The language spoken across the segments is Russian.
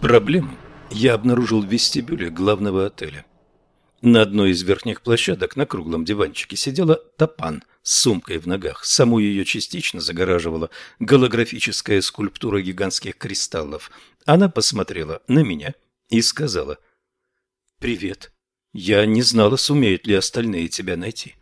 Проблему я обнаружил в вестибюле главного отеля. На одной из верхних площадок на круглом диванчике сидела Тапан с сумкой в ногах. Саму ее частично загораживала голографическая скульптура гигантских кристаллов. Она посмотрела на меня и сказала «Привет. Я не знала, сумеют ли остальные тебя найти».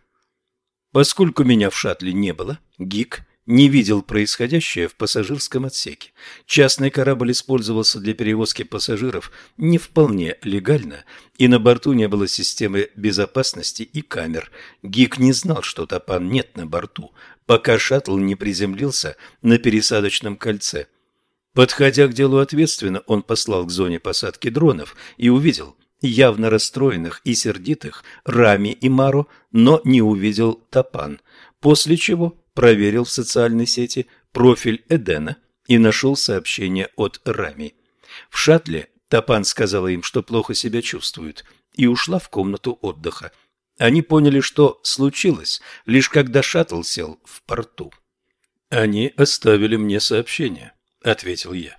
Поскольку меня в шаттле не было, Гик не видел происходящее в пассажирском отсеке. Частный корабль использовался для перевозки пассажиров не вполне легально, и на борту не было системы безопасности и камер. Гик не знал, что Топан нет на борту, пока шаттл не приземлился на пересадочном кольце. Подходя к делу ответственно, он послал к зоне посадки дронов и увидел явно расстроенных и сердитых Рами и Мару, но не увидел Топан, после чего проверил в социальной сети профиль Эдена и нашел сообщение от Рами. В шаттле Тапан сказала им, что плохо себя чувствует, и ушла в комнату отдыха. Они поняли, что случилось, лишь когда шаттл сел в порту. «Они оставили мне сообщение», — ответил я.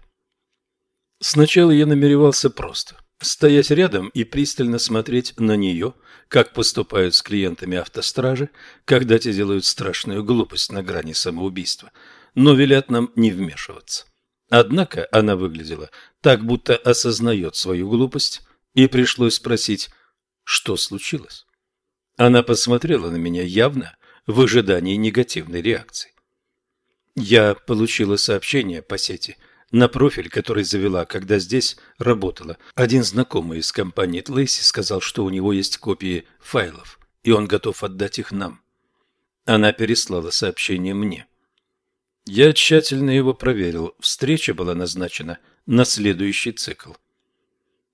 Сначала я намеревался просто стоять рядом и пристально смотреть на нее, как поступают с клиентами автостражи, когда те делают страшную глупость на грани самоубийства, но велят нам не вмешиваться. Однако она выглядела так, будто осознает свою глупость, и пришлось спросить, что случилось. Она посмотрела на меня явно в ожидании негативной реакции. Я получила сообщение по сети – на профиль, который завела, когда здесь работала. Один знакомый из компании Тлейси сказал, что у него есть копии файлов, и он готов отдать их нам. Она переслала сообщение мне. Я тщательно его проверил. Встреча была назначена на следующий цикл.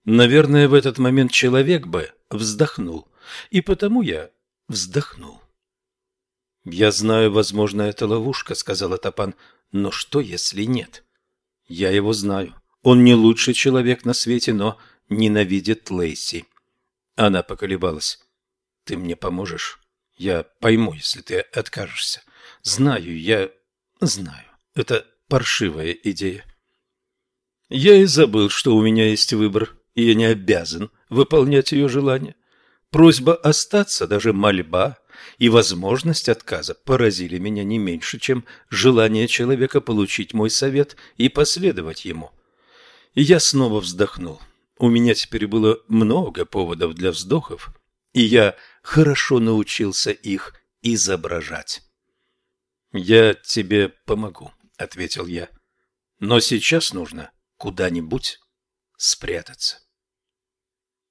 Наверное, в этот момент человек бы вздохнул, и потому я вздохнул. «Я знаю, возможно, это ловушка», — сказала Тапан, — «но что, если нет?» Я его знаю. Он не лучший человек на свете, но ненавидит Лейси. Она поколебалась. Ты мне поможешь? Я пойму, если ты откажешься. Знаю, я знаю. Это паршивая идея. Я и забыл, что у меня есть выбор, и я не обязан выполнять ее желание. Просьба остаться, даже мольба, и возможность отказа поразили меня не меньше, чем желание человека получить мой совет и последовать ему. И я снова вздохнул. У меня теперь было много поводов для вздохов, и я хорошо научился их изображать. «Я тебе помогу», — ответил я. «Но сейчас нужно куда-нибудь спрятаться».